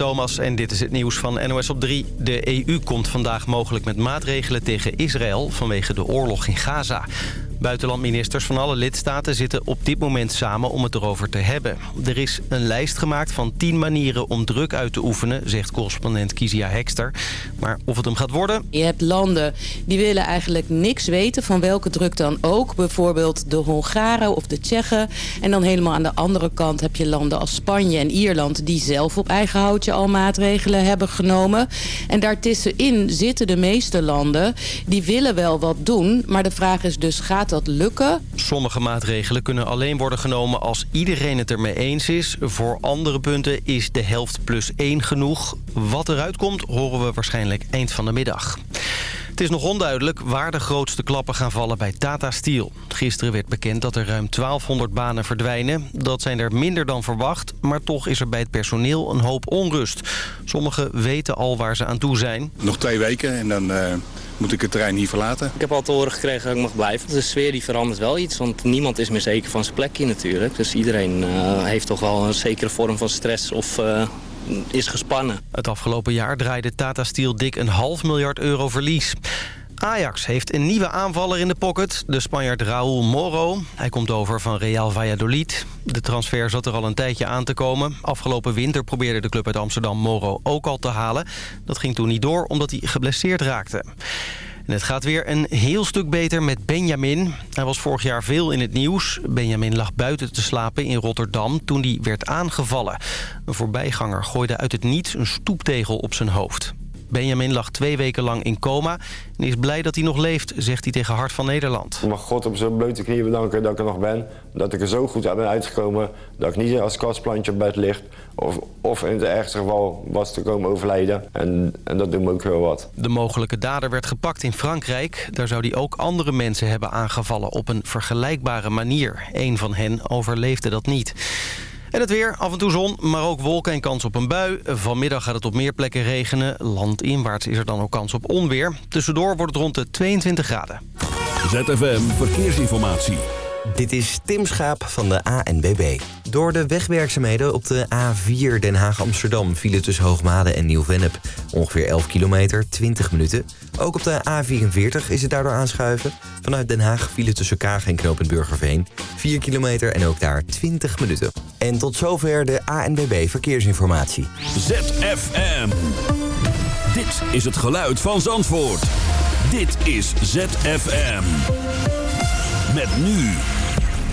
Thomas en dit is het nieuws van NOS op 3. De EU komt vandaag mogelijk met maatregelen tegen Israël vanwege de oorlog in Gaza. Buitenlandministers van alle lidstaten zitten op dit moment samen om het erover te hebben. Er is een lijst gemaakt van 10 manieren om druk uit te oefenen, zegt correspondent Kizia Hekster. Maar of het hem gaat worden... Je hebt landen die willen eigenlijk niks weten van welke druk dan ook. Bijvoorbeeld de Hongaren of de Tsjechen. En dan helemaal aan de andere kant heb je landen als Spanje en Ierland... die zelf op eigen houtje al maatregelen hebben genomen. En daartussenin zitten de meeste landen. Die willen wel wat doen, maar de vraag is dus... gaat dat lukken? Sommige maatregelen kunnen alleen worden genomen als iedereen het ermee eens is. Voor andere punten is de helft plus één genoeg. Wat eruit komt horen we waarschijnlijk eind van de middag. Het is nog onduidelijk waar de grootste klappen gaan vallen bij Tata Steel. Gisteren werd bekend dat er ruim 1200 banen verdwijnen. Dat zijn er minder dan verwacht, maar toch is er bij het personeel een hoop onrust. Sommigen weten al waar ze aan toe zijn. Nog twee weken en dan... Uh moet ik het terrein hier verlaten. Ik heb al te horen gekregen dat ik mag blijven. De sfeer die verandert wel iets, want niemand is meer zeker van zijn plekje natuurlijk. Dus iedereen uh, heeft toch wel een zekere vorm van stress of uh, is gespannen. Het afgelopen jaar draaide Tata Steel dik een half miljard euro verlies. Ajax heeft een nieuwe aanvaller in de pocket, de Spanjaard Raúl Moro. Hij komt over van Real Valladolid. De transfer zat er al een tijdje aan te komen. Afgelopen winter probeerde de club uit Amsterdam Moro ook al te halen. Dat ging toen niet door, omdat hij geblesseerd raakte. En het gaat weer een heel stuk beter met Benjamin. Hij was vorig jaar veel in het nieuws. Benjamin lag buiten te slapen in Rotterdam toen hij werd aangevallen. Een voorbijganger gooide uit het niets een stoeptegel op zijn hoofd. Benjamin lag twee weken lang in coma en is blij dat hij nog leeft, zegt hij tegen Hart van Nederland. Ik mag God op zijn blote knieën bedanken dat ik er nog ben. Dat ik er zo goed uit ben uitgekomen dat ik niet als kastplantje op bed ligt. Of, of in het ergste geval was te komen overlijden. En, en dat doet me ook heel wat. De mogelijke dader werd gepakt in Frankrijk. Daar zou hij ook andere mensen hebben aangevallen op een vergelijkbare manier. Eén van hen overleefde dat niet. En het weer, af en toe zon, maar ook wolken en kans op een bui. Vanmiddag gaat het op meer plekken regenen. Landinwaarts is er dan ook kans op onweer. Tussendoor wordt het rond de 22 graden. ZFM Verkeersinformatie. Dit is Tim Schaap van de ANBB. Door de wegwerkzaamheden op de A4 Den Haag-Amsterdam... vielen tussen Hoogmade en Nieuw-Vennep ongeveer 11 kilometer, 20 minuten. Ook op de A44 is het daardoor aanschuiven. Vanuit Den Haag vielen tussen Kaag en Knoop Burgerveen 4 kilometer en ook daar 20 minuten. En tot zover de ANBB Verkeersinformatie. ZFM. Dit is het geluid van Zandvoort. Dit is ZFM. Met nu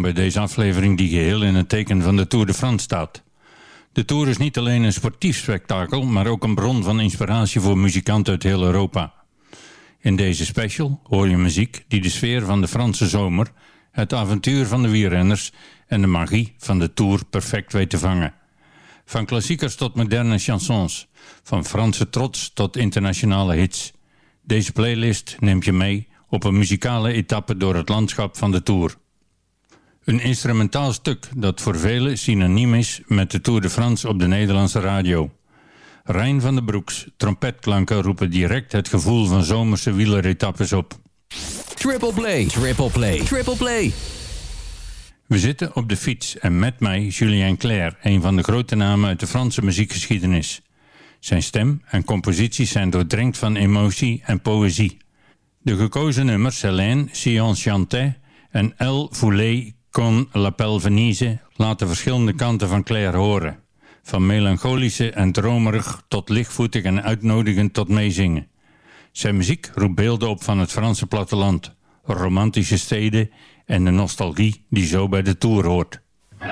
Bij deze aflevering die geheel in het teken van de Tour de France staat. De Tour is niet alleen een sportief spektakel, maar ook een bron van inspiratie voor muzikanten uit heel Europa. In deze special hoor je muziek die de sfeer van de Franse zomer, het avontuur van de wielrenners en de magie van de Tour perfect weet te vangen. Van klassiekers tot moderne chansons, van Franse trots tot internationale hits. Deze playlist neemt je mee op een muzikale etappe door het landschap van de Tour. Een instrumentaal stuk dat voor velen synoniem is met de Tour de France op de Nederlandse radio. Rijn van den Broeks, trompetklanken roepen direct het gevoel van zomerse wieleretappes op. Triple play, triple play, triple play. We zitten op de fiets en met mij Julien Clerc, een van de grote namen uit de Franse muziekgeschiedenis. Zijn stem en composities zijn doordrenkt van emotie en poëzie. De gekozen nummers Hélène, Sion Chanté en El Foulet Con L'Appel Venise laten verschillende kanten van Claire horen. Van melancholische en dromerig tot lichtvoetig en uitnodigend tot meezingen. Zijn muziek roept beelden op van het Franse platteland, romantische steden en de nostalgie die zo bij de Tour hoort. Le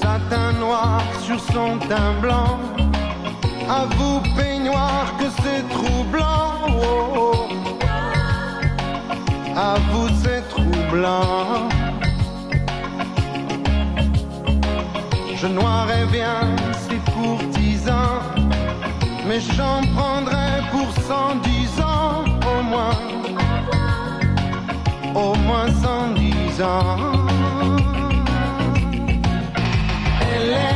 satin noir sur son teint blanc À vous peignoir que c'est troublant. À vous c'est troublant. Je noirais bien ces courtisans Mais j'en prendrais pour cent dix ans au moins. Au moins cent dix ans. Hélène je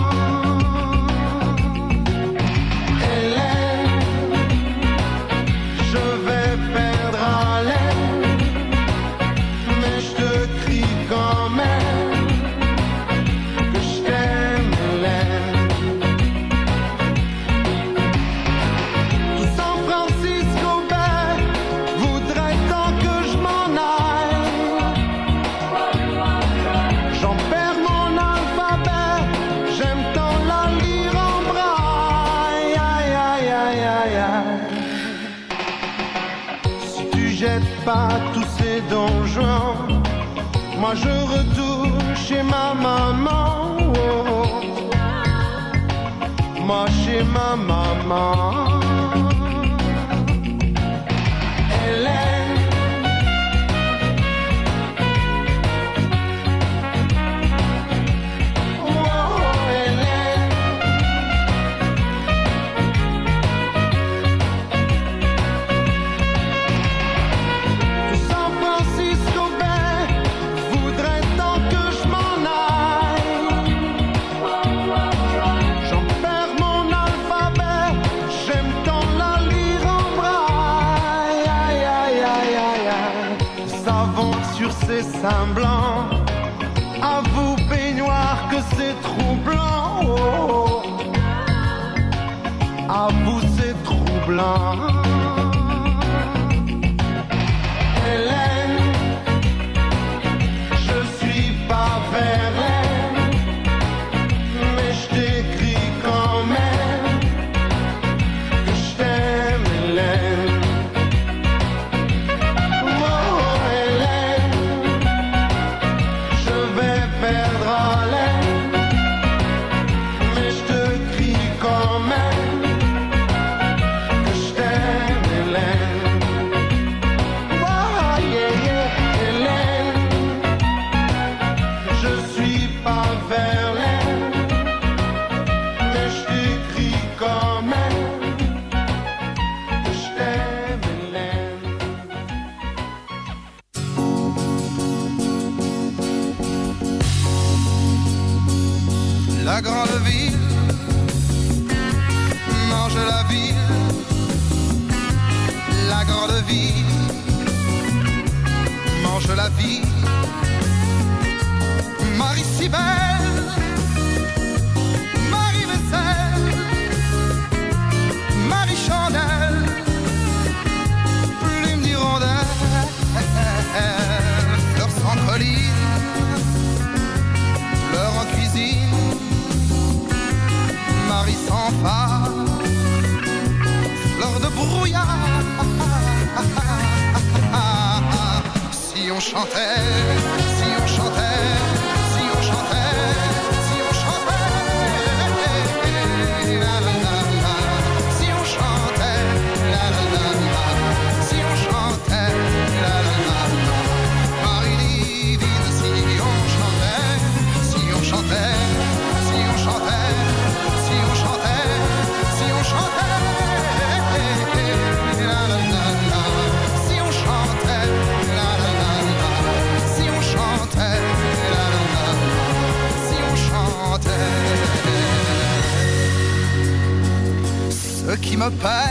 Moi chez ma apart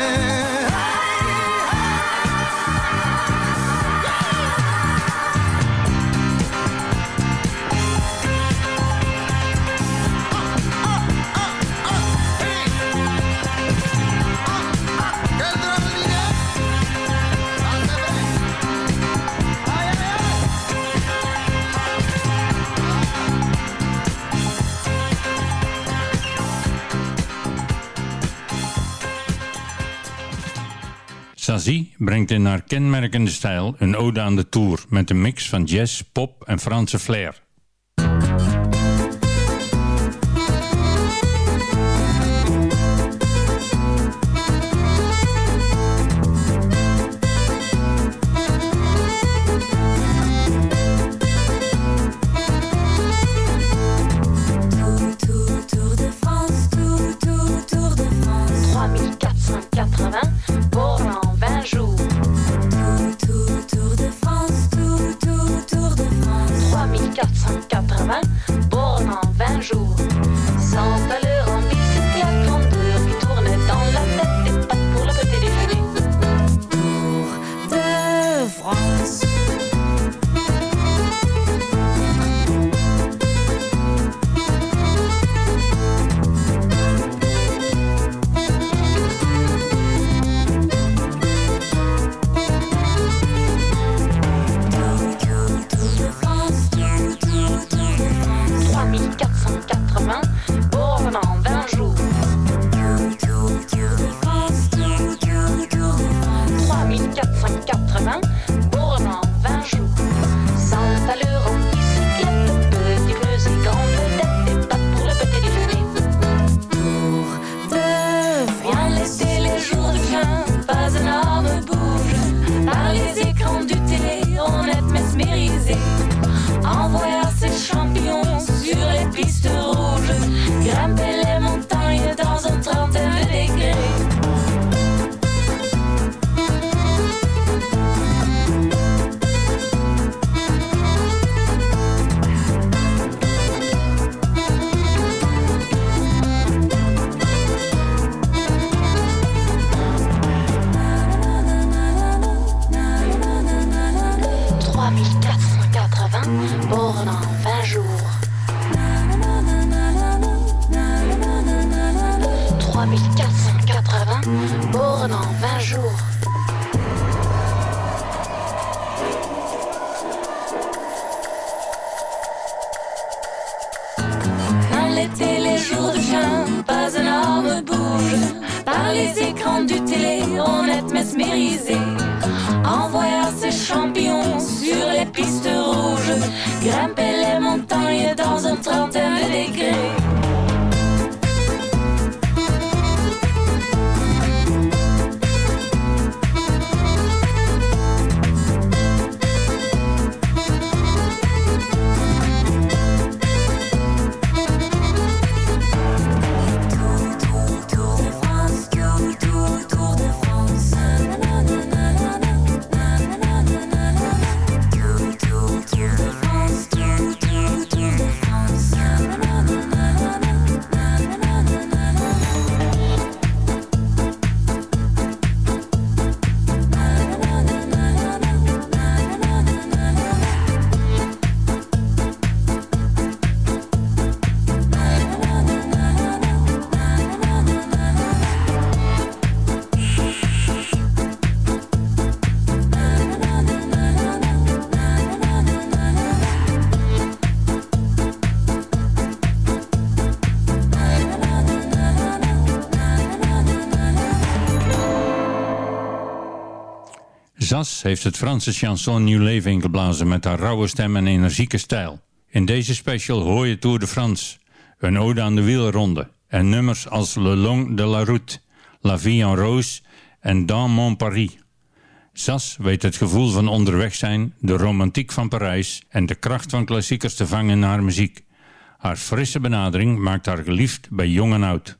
Brengt in haar kenmerkende stijl een ode aan de tour met een mix van jazz, pop en Franse flair. 3480 bornes en 20 jours. Est mesmérisé. En voyant ces champions sur les pistes rouges, grimper les montagnes dans un trentaine de degrés. Zas heeft het Franse chanson nieuw leven ingeblazen met haar rauwe stem en energieke stijl. In deze special hoor je Tour de France, een ode aan de wielronde en nummers als Le Long de la Route, La Vie en Rose en Dans Mon Paris. Zas weet het gevoel van onderweg zijn, de romantiek van Parijs en de kracht van klassiekers te vangen naar muziek. Haar frisse benadering maakt haar geliefd bij jong en oud.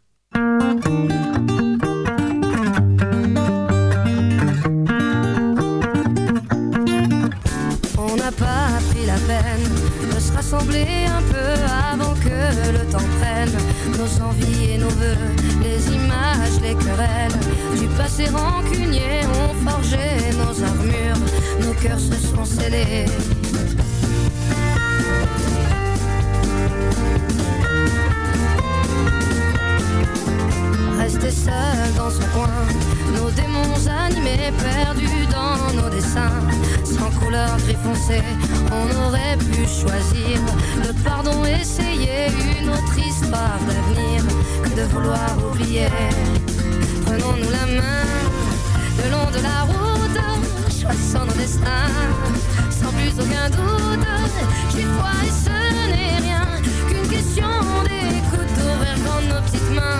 Un peu avant que le temps prenne nos envies et nos voeux, les images, les querelles du passé rancunier ont forgé nos armures, nos cœurs se sont scellés. Rester seul dans son coin, nos démons animés, perdus dans nos dessins, sans couleur gris foncé, on aurait pu choisir le pardon, essayer une autre histoire d'avenir que de vouloir oublier. Prenons-nous la main le long de la route, choisissons nos destins, sans plus aucun doute. J'y crois et ce n'est rien qu'une question d'écoute, ouvrir grand nos petites mains,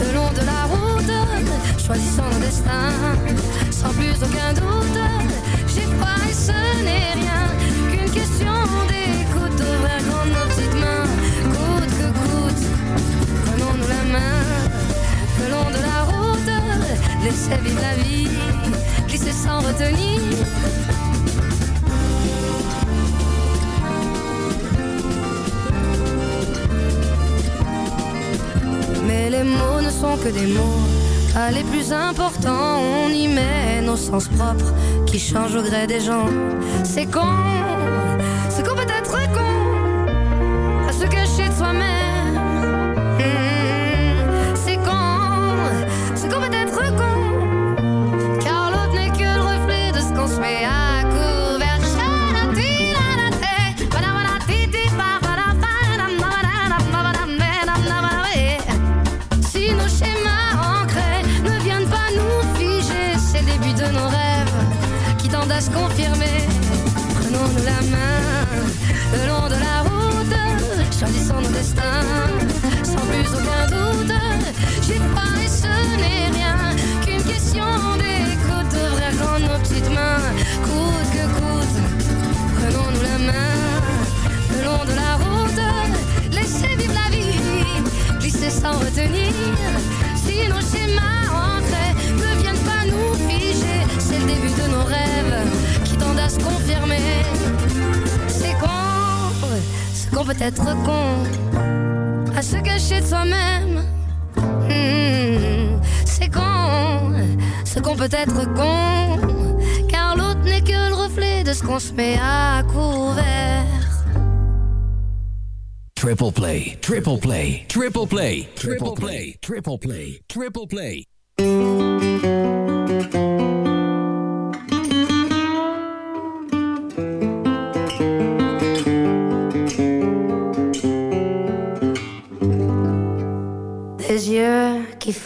le long de la route, choisissons nos destins, sans plus aucun doute. J'ai froid et ce n'est rien qu'une question d'écoute, grand nos petites mains, coûte que coûte. Prenons-nous la main le long de la route, laissez vivre la vie, glisser sans retenir. Les mots ne sont que des mots, pas les plus importants. On y met nos sens propres qui changent au gré des gens. C'est con, J'ai pas et ce n'est rien qu'une question d'écoute, ouvrir grand nos petites mains, coûte que coûte. Prenons-nous la main le long de la route, laissez vivre la vie, glisser sans retenir. Si nos schémas ancrés ne viennent pas nous figer, c'est le début de nos rêves qui tendent à se confirmer. C'est con, c'est qu'on peut être con, à se cacher de soi-même. Hmm, c'est con, c'est qu'on peut être con, car l'autre n'est que le reflet de ce qu'on se met à couvert. Triple play, triple play, triple play, triple play, triple play, triple play.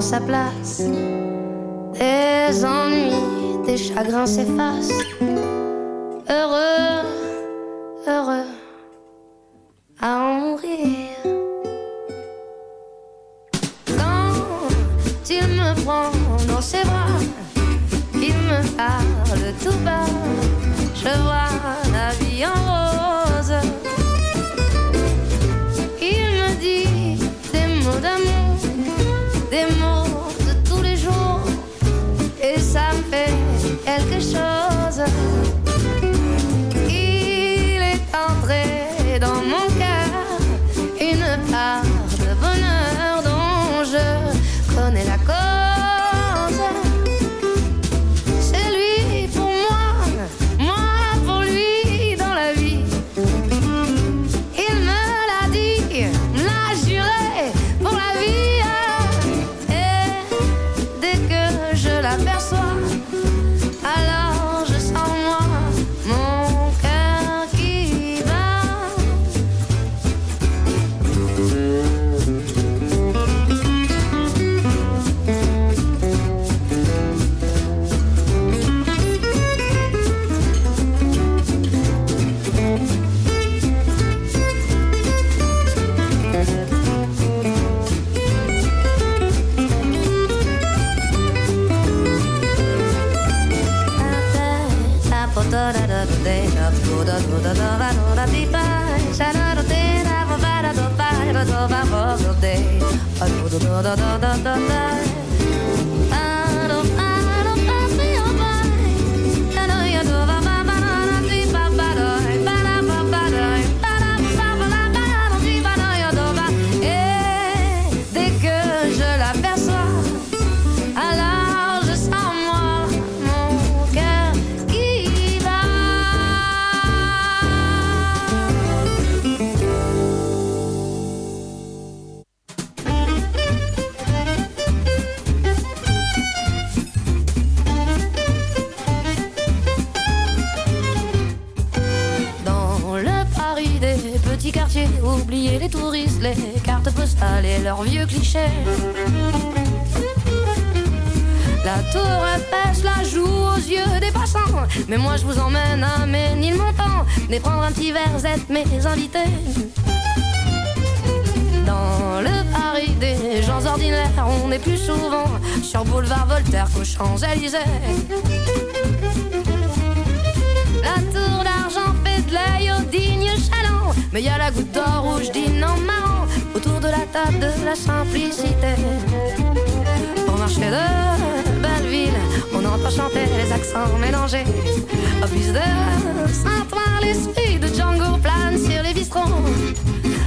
sa place. Des ennuis, des chagrins s'effacent. Venez prendre un petit verre, vous êtes mes invités. Dans le Paris des gens ordinaires, on est plus souvent sur boulevard Voltaire qu'aux Champs-Élysées. La tour d'argent fait de l'œil au digne chaland. Mais y a la goutte d'or rouge dîne en marrant autour de la table de la simplicité. Au marché de Belleville, on chanter les accents mélangés. Au plus de Saint-Ouen, l'esprit de Django plane sur les bistrots.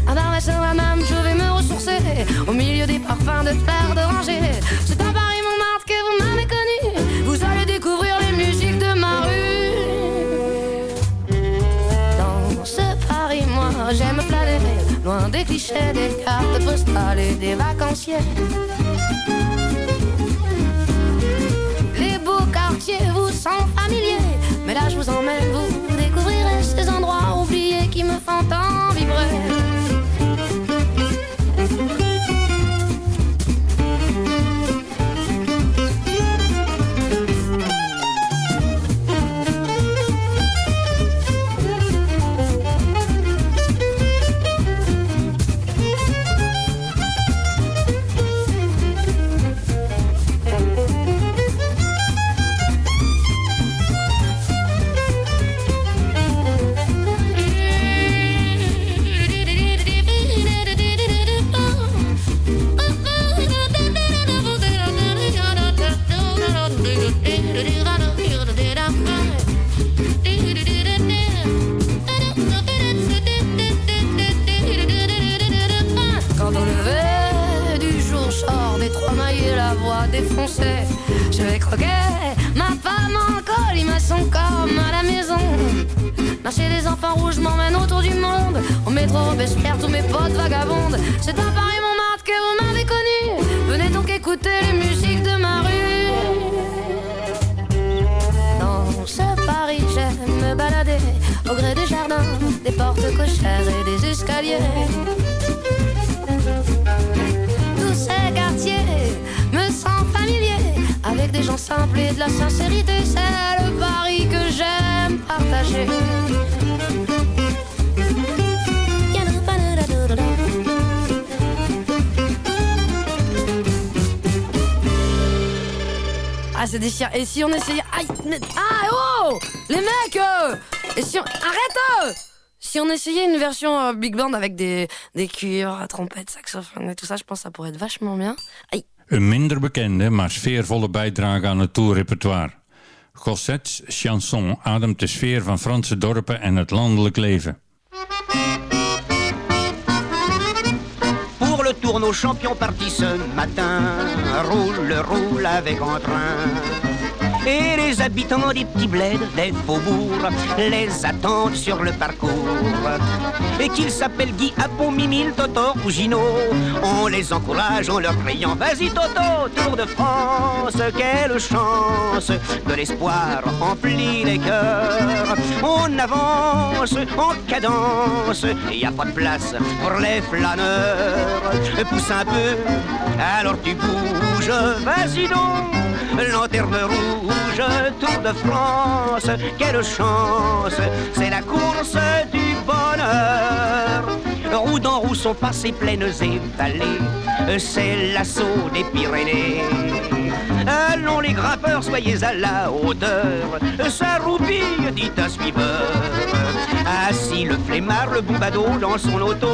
À Barbès, moi-même, je vais me ressourcer au milieu des parfums de fleurs d'oranger. C'est à Paris, Montmartre que vous m'avez connu. Vous allez découvrir les musiques de ma rue. Dans ce Paris, moi, j'aime planer loin des clichés, des cartes postales et des vacanciers. Mais là je vous emmène, vous sort des trois mailles et la voix défoncée, je vais croquer ma femme en colimaçon comme à la maison. Marcher des enfants rouges m'emmène autour du monde. Au métro, j'espère tous mes potes vagabondes. C'est à Paris, Montmartre que vous m'avez connu. Venez donc écouter les musiques de ma rue. Dans ce Paris, j'aime me balader au gré des jardins, des portes cochères et des escaliers. Des gens simples et de la sincérité, c'est le pari que j'aime partager. Ah, c'est déchirant. Et si on essayait. Aïe Ah, oh Les mecs euh, Et si on. Arrête euh Si on essayait une version euh, big band avec des, des cuivres, trompettes, saxophone et tout ça, je pense que ça pourrait être vachement bien. Aïe. Een minder bekende, maar sfeervolle bijdrage aan het tourrepertoire. Gossets chanson ademt de sfeer van Franse dorpen en het landelijk leven. Pour le tour, nos champions partis ce matin. Roule, roule avec entrain. Et les habitants des petits bleds, des faubourgs, les attendent sur le parcours. Et qu'ils s'appellent Guy, Apon, Mimile, Toto ou Gino, on les encourage en leur criant Vas-y Toto, Tour de France, quelle chance De l'espoir emplit les cœurs. On avance en cadence, y a pas de place pour les flâneurs. Pousse un peu, alors tu bouges, vas-y donc Lanterne rouge, Tour de France, quelle chance, c'est la course du bonheur. Roue dans roue sont passées plaines et c'est l'assaut des Pyrénées. Allons les grappeurs, soyez à la hauteur, ça roupille, dit un suiveur. Assis le flemmard, le boubado dans son auto,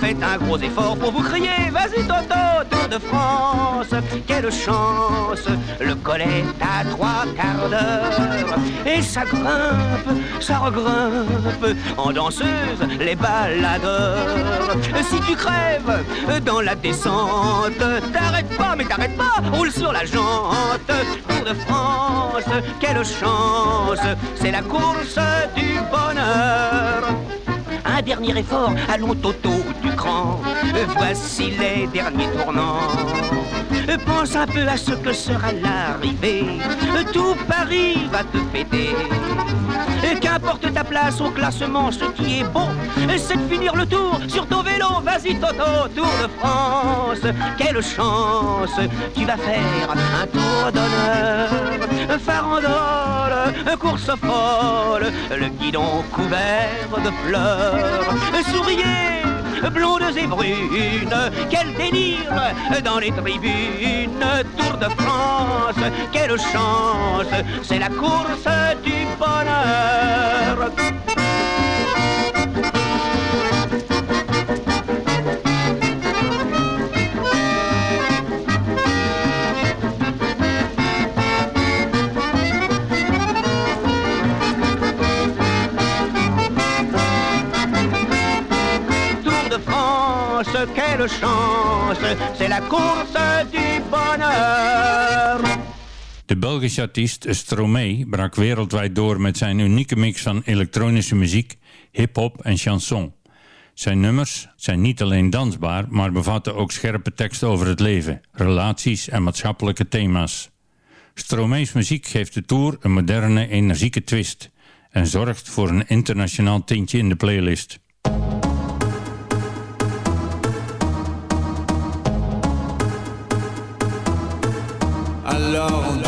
faites un gros effort pour vous crier, vas-y Toto, Tour de France, quelle chance, le collet à trois quarts d'heure, et ça grimpe, ça regrimpe, en danseuse, les baladeurs. Si tu crèves dans la descente, t'arrêtes pas, mais t'arrêtes pas, roule sur la jante, Tour de France, quelle chance, c'est la course du bonheur. Dernier effort, allons Toto du cran, voici les derniers tournants. Pense un peu à ce que sera l'arrivée, tout Paris va te fêter. Qu'importe ta place au classement, ce qui est bon, c'est de finir le tour sur ton vélo. Vas-y Toto, Tour de France, quelle chance, tu vas faire un tour d'honneur. Farandole, course folle, le guidon couvert de fleurs. Souriez blondes et brunes, quel délire dans les tribunes, Tour de France, quelle chance, c'est la course du bonheur. Chance, c'est la course du bonheur. De Belgische artiest Stromae brak wereldwijd door met zijn unieke mix van elektronische muziek, hip-hop en chanson. Zijn nummers zijn niet alleen dansbaar, maar bevatten ook scherpe teksten over het leven, relaties en maatschappelijke thema's. Stromae's muziek geeft de tour een moderne, energieke twist en zorgt voor een internationaal tintje in de playlist. Alors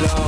Alors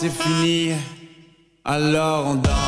C'est fini, alors on danse.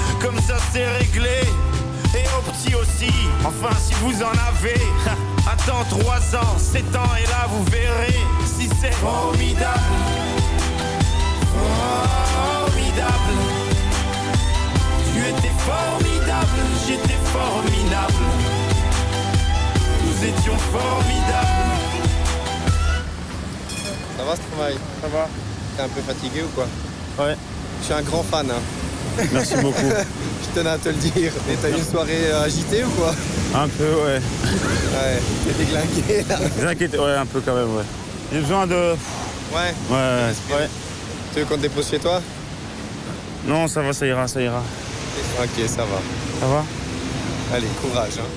comme ça c'est réglé. Et au petit aussi, enfin si vous en avez. Attends 3 ans, 7 ans, et là vous verrez si c'est formidable. Formidable. Tu étais formidable, j'étais formidable. Nous étions formidables. Ça va ce travail? Ça va. T'es un peu fatigué ou quoi? Ouais. Je suis un grand fan. hein. Merci beaucoup. je tenais à te le dire. Mais t'as eu une soirée euh, agitée ou quoi? Un peu, ouais. Ouais, t'es déglingué là. Ouais, un peu quand même, ouais. J'ai besoin de. Ouais. Ouais, ouais. Tu veux qu'on te dépose chez toi? Non, ça va, ça ira, ça ira. Ok, ça va. Ça va? Allez, courage. Hein.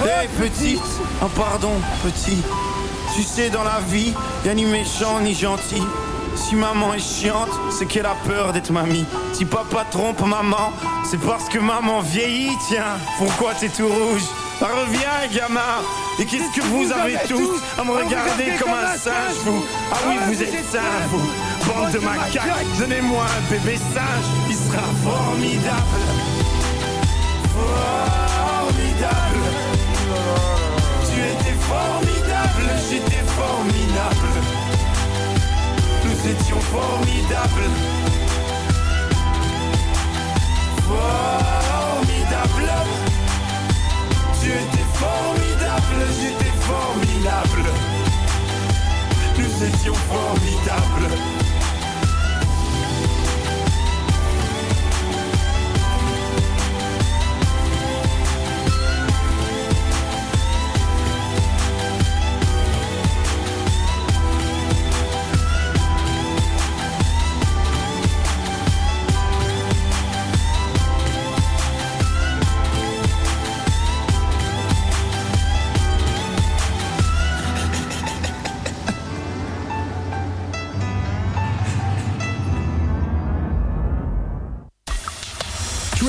Hey, petite Oh, pardon, petit tu sais dans la vie, y'a ni méchant ni gentil. Si maman est chiante, c'est qu'elle a peur d'être mamie. Si papa trompe maman, c'est parce que maman vieillit Tiens, pourquoi t'es tout rouge? Bah, Reviens gamin. Et qu'est-ce que vous avez tous à me regarder comme un singe vous? Ah oui vous êtes singe vous. Bande de macaques, donnez-moi un bébé singe Il sera formidable. Formidable formidable, j'étais formidable. Nous étions formidables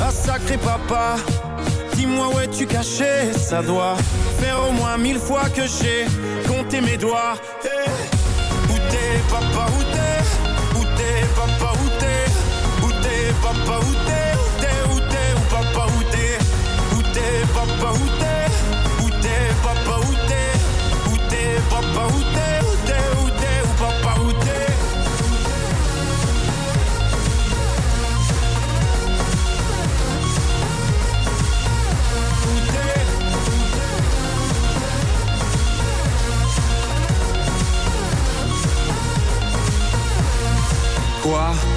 Ah sacré papa, dis-moi où es-tu caché? Ça doit faire au moins mille fois que j'ai compté mes doigts. Eh, Où t'es papa, où t'es? Où t'es papa, où t'es? Où t'es papa, où t'es? Où t'es, où t'es, où papa, où t'es? Où t'es papa, où t'es? Où t'es papa, où t'es? Où t'es papa, où t'es Quoi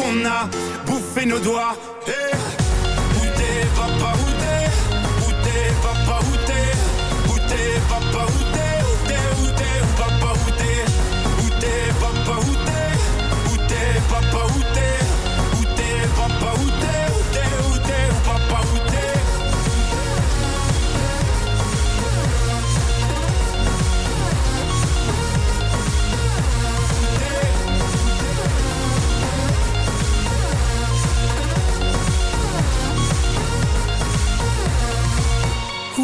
qu'on a bouffé nos doigts. Eh, Où t'es papa,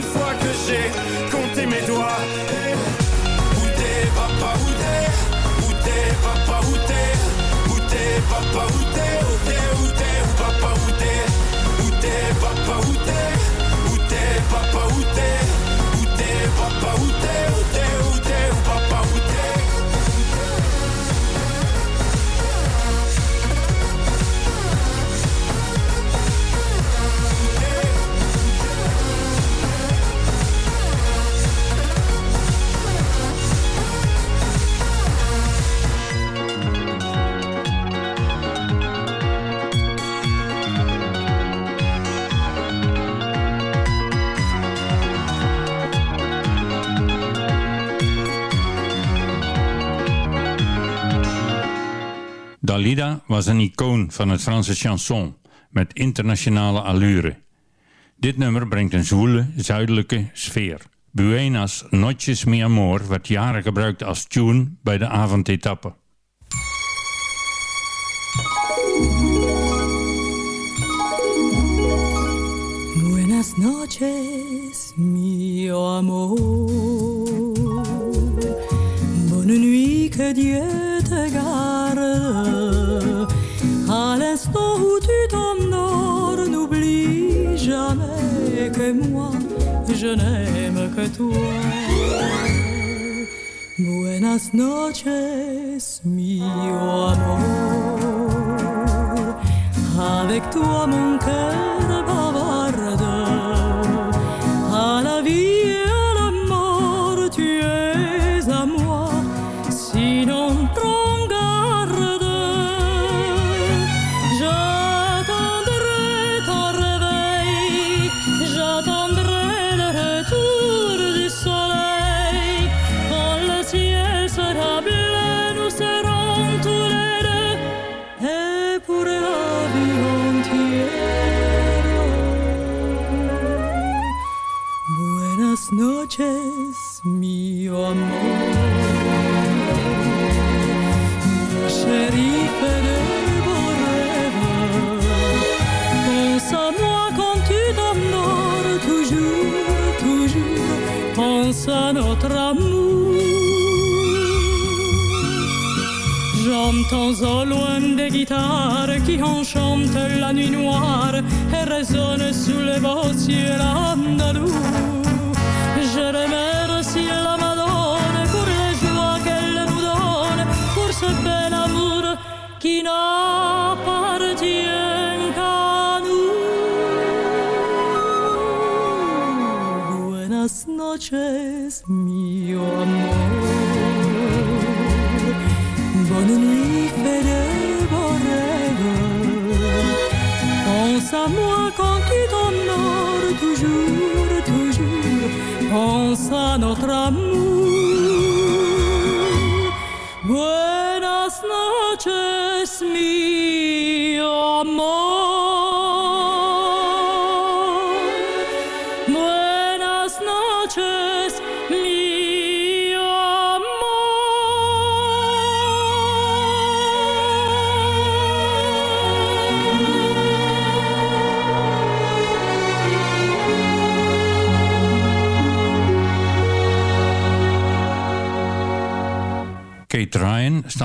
mille fois que j'ai compté mes doigts. Eh, Où t'es papa, où t'es? Où t'es papa, où t'es? Où t'es papa, où t'es? Où t'es, où t'es, papa, où t'es papa, où Was een icoon van het Franse chanson met internationale allure. Dit nummer brengt een zwoele, zuidelijke sfeer. Buenas noches mi amor werd jaren gebruikt als tune bij de avondetappe. Buenas noches, mi amor. Bonne nuit, que Dieu te garde. L'instant où tu t'endors, n'oublie jamais que moi, je n'aime que toi. Buenas noches, mi amor. Avec toi, mon cœur bavarde.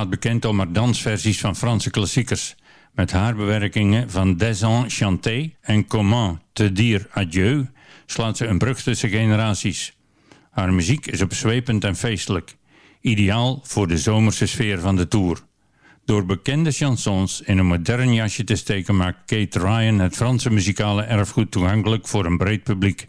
Bekend om haar dansversies van Franse klassiekers. Met haar bewerkingen van Desenchanté en Comment te dire adieu slaat ze een brug tussen generaties. Haar muziek is opzwepend en feestelijk. Ideaal voor de zomerse sfeer van de tour. Door bekende chansons in een modern jasje te steken maakt Kate Ryan het Franse muzikale erfgoed toegankelijk voor een breed publiek.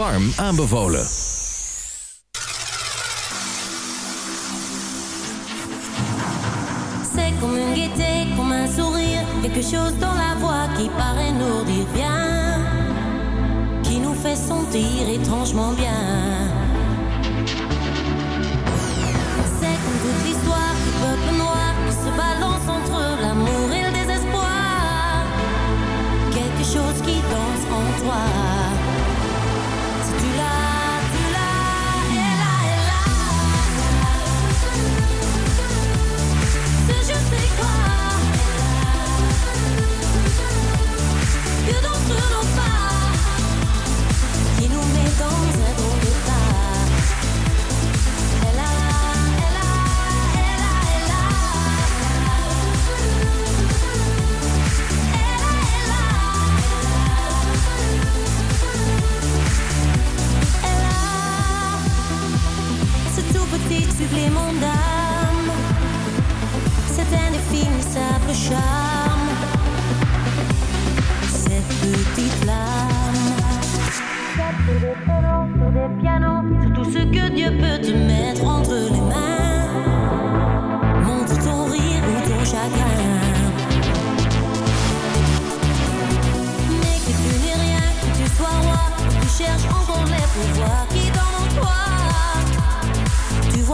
Warm aanbevolen. C'est comme une gaieté, comme un sourire, quelque chose dans la voix qui paraît nous dire bien, qui nous fait sentir étrangement bien. Supplément d'âme cet indéfinissable charme, cette petite. Sur des pianos, tout ce que Dieu peut te mettre entre les mains. Montre ton rire ou ton chagrin. Mais que tu n'es rien, que tu sois roi, tu cherches encore les pouvoirs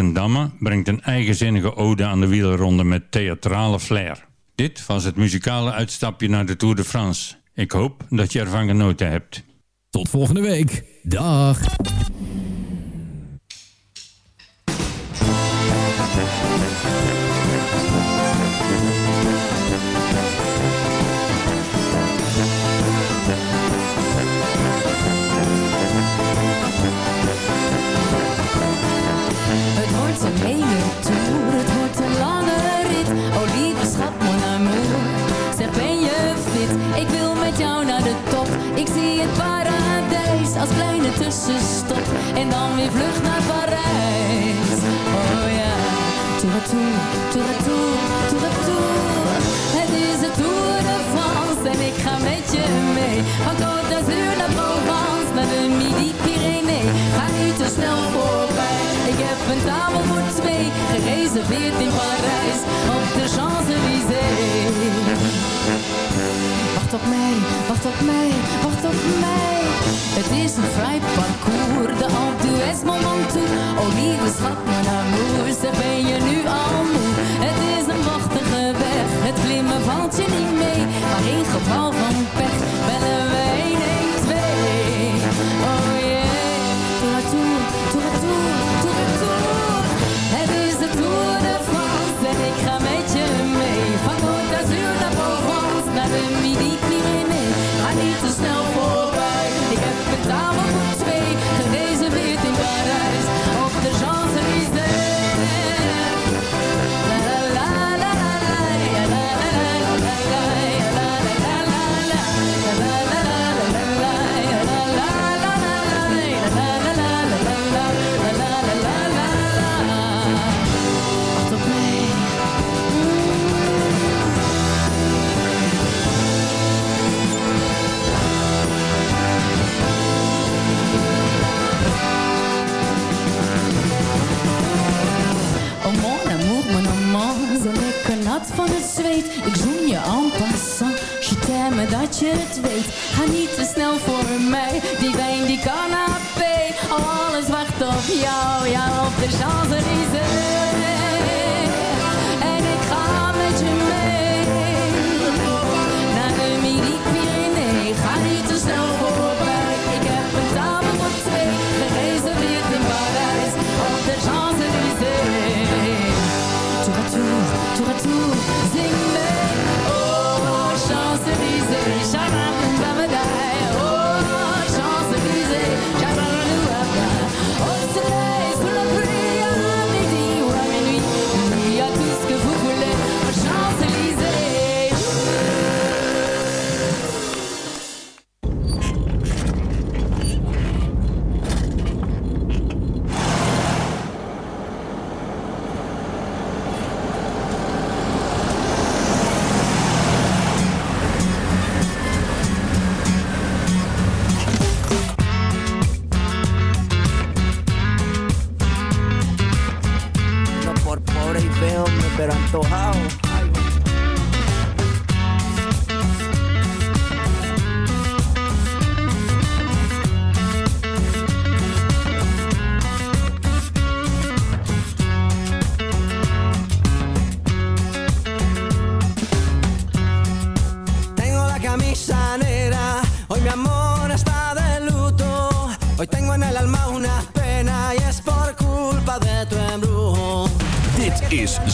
ten Damme brengt een eigenzinnige ode aan de wielerronde met theatrale flair. Dit was het muzikale uitstapje naar de Tour de France. Ik hoop dat je ervan genoten hebt. Tot volgende week. Dag. Het paradijs als kleine tussenstop. En dan weer vlug naar Parijs. Oh ja, tour à tour, tour à tour, tour à tour. Het is de Tour de France en ik ga met je mee. Van Côte d'Azur naar Provence, naar de Midi-Pyrénées. Ga nu te snel voorbij, ik heb een tafel voor twee. Gereserveerd in Parijs, op de Champs-Élysées. Wacht op mij, wacht op mij, wacht op mij. Het is een vrij parcours, de enthousiasme toe. Oh lieve schat, mijn amour, zeg ben je nu al moe. Het is een machtige weg, het glimmen valt je niet mee. Maar in geval van pech, bellen we 112. Oh yeah. yeah. retour, tour toe tour retour. Het is de Tour de France en ik ga met je mee. Van Côte d'Azur naar n'avait midi, niet aimé, niet te snel. van het zweet. Ik zoen je en passant, je me dat je het weet. Ga niet te snel voor